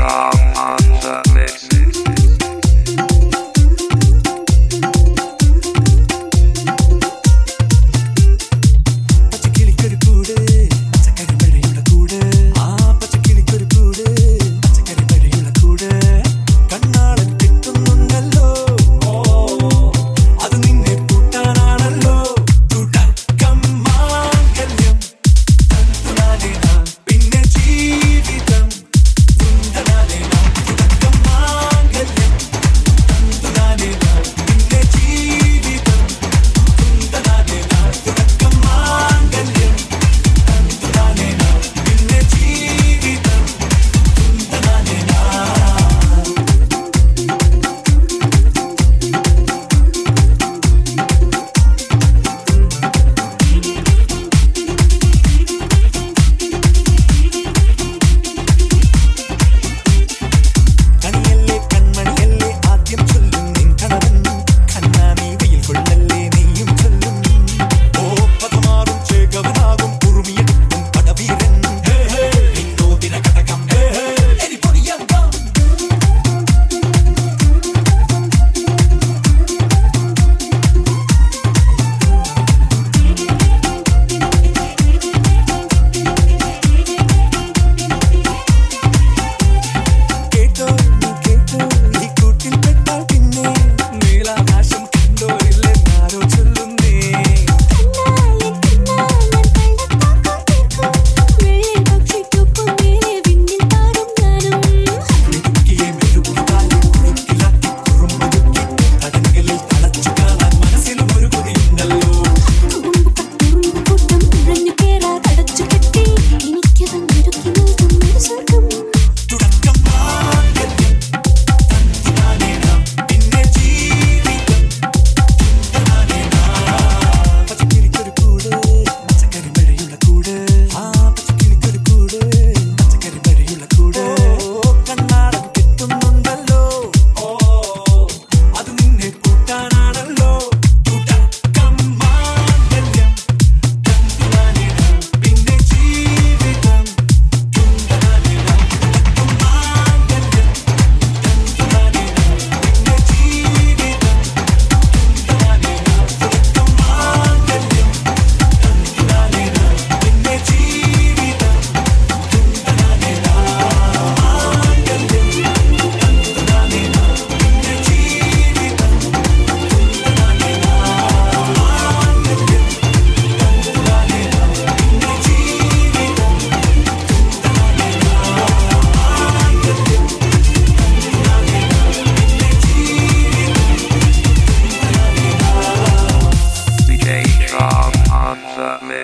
Strong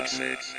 Strong mix.